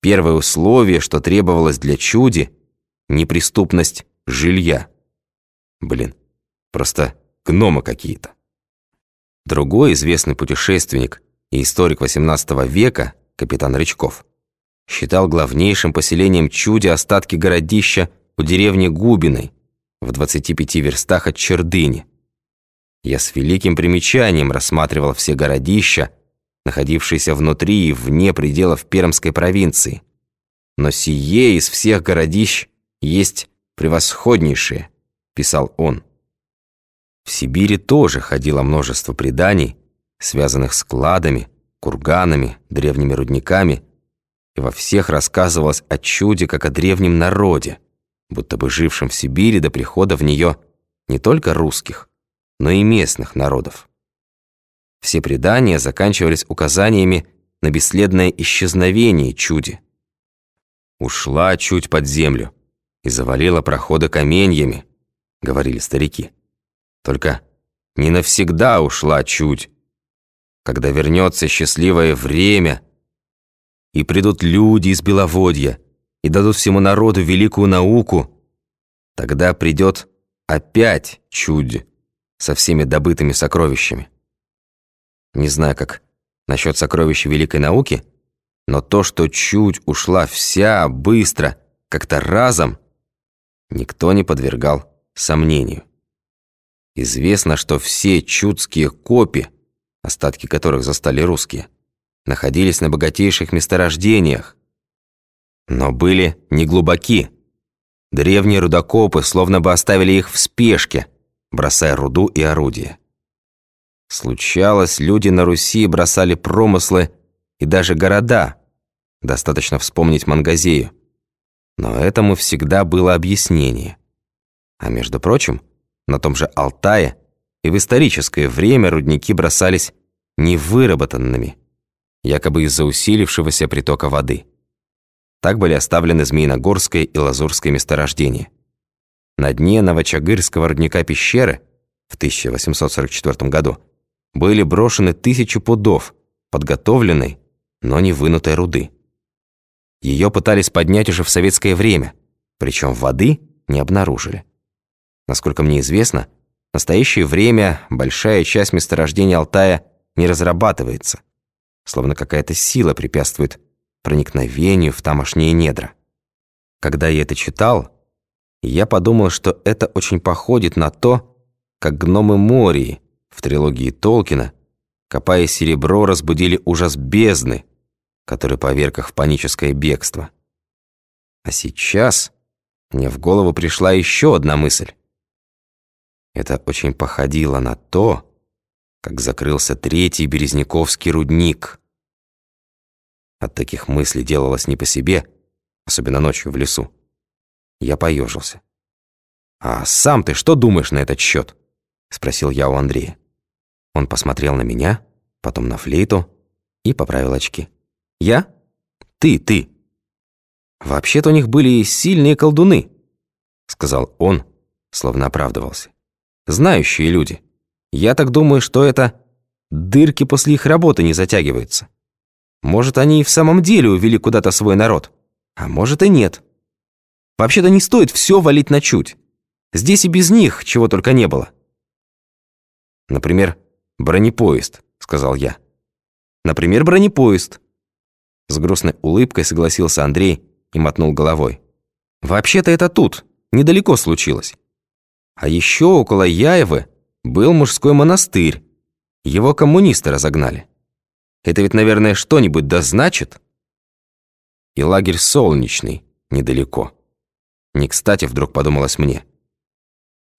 Первое условие, что требовалось для чуди – неприступность жилья. Блин, просто гномы какие-то. Другой известный путешественник и историк XVIII века, капитан Рычков, считал главнейшим поселением чуди остатки городища у деревни Губиной в 25 верстах от Чердыни. Я с великим примечанием рассматривал все городища, находившиеся внутри и вне пределов Пермской провинции. Но сие из всех городищ есть превосходнейшее, писал он. В Сибири тоже ходило множество преданий, связанных с кладами, курганами, древними рудниками, и во всех рассказывалось о чуде, как о древнем народе, будто бы жившем в Сибири до прихода в нее не только русских, но и местных народов. Все предания заканчивались указаниями на бесследное исчезновение чуди. «Ушла чуть под землю и завалила проходы каменьями», — говорили старики. «Только не навсегда ушла чуть. Когда вернется счастливое время, и придут люди из Беловодья, и дадут всему народу великую науку, тогда придет опять чудь со всеми добытыми сокровищами. Не знаю, как насчет сокровищ великой науки, но то, что чуть ушла вся, быстро, как-то разом, никто не подвергал сомнению. Известно, что все чудские копи, остатки которых застали русские, находились на богатейших месторождениях, но были неглубоки. Древние рудокопы словно бы оставили их в спешке – бросая руду и орудия. Случалось, люди на Руси бросали промыслы и даже города. Достаточно вспомнить Мангазею. Но этому всегда было объяснение. А между прочим, на том же Алтае и в историческое время рудники бросались невыработанными, якобы из-за усилившегося притока воды. Так были оставлены Змеиногорское и Лазурское месторождения. На дне Новочагырского родника пещеры в 1844 году были брошены тысячи пудов подготовленной, но не вынутой руды. Ее пытались поднять уже в советское время, причем воды не обнаружили. Насколько мне известно, в настоящее время большая часть месторождения Алтая не разрабатывается, словно какая-то сила препятствует проникновению в тамошние недра. Когда я это читал, я подумал, что это очень походит на то, как гномы Мории в трилогии Толкина, копая серебро, разбудили ужас бездны, который поверг их в паническое бегство. А сейчас мне в голову пришла еще одна мысль. Это очень походило на то, как закрылся третий Березняковский рудник. От таких мыслей делалось не по себе, особенно ночью в лесу. Я поежился. «А сам ты что думаешь на этот счет?» Спросил я у Андрея. Он посмотрел на меня, потом на флейту и поправил очки. «Я? Ты, ты!» «Вообще-то у них были сильные колдуны», сказал он, словно оправдывался. «Знающие люди. Я так думаю, что это дырки после их работы не затягиваются. Может, они и в самом деле увели куда-то свой народ, а может и нет». Вообще-то не стоит все валить на чуть. Здесь и без них чего только не было. Например, бронепоезд, сказал я. Например, бронепоезд. С грустной улыбкой согласился Андрей и мотнул головой. Вообще-то это тут, недалеко случилось. А еще около Яевы был мужской монастырь. Его коммунисты разогнали. Это ведь, наверное, что-нибудь да значит? И лагерь Солнечный недалеко. Не кстати вдруг подумалось мне.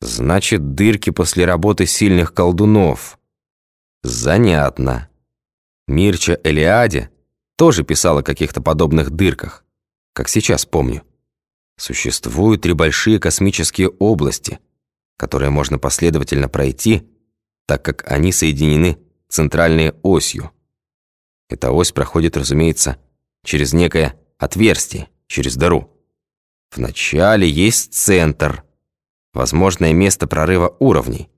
Значит, дырки после работы сильных колдунов. Занятно. Мирча Элиаде тоже писала о каких-то подобных дырках, как сейчас помню. Существуют три большие космические области, которые можно последовательно пройти, так как они соединены центральной осью. Эта ось проходит, разумеется, через некое отверстие, через дыру. Вначале есть центр, возможное место прорыва уровней.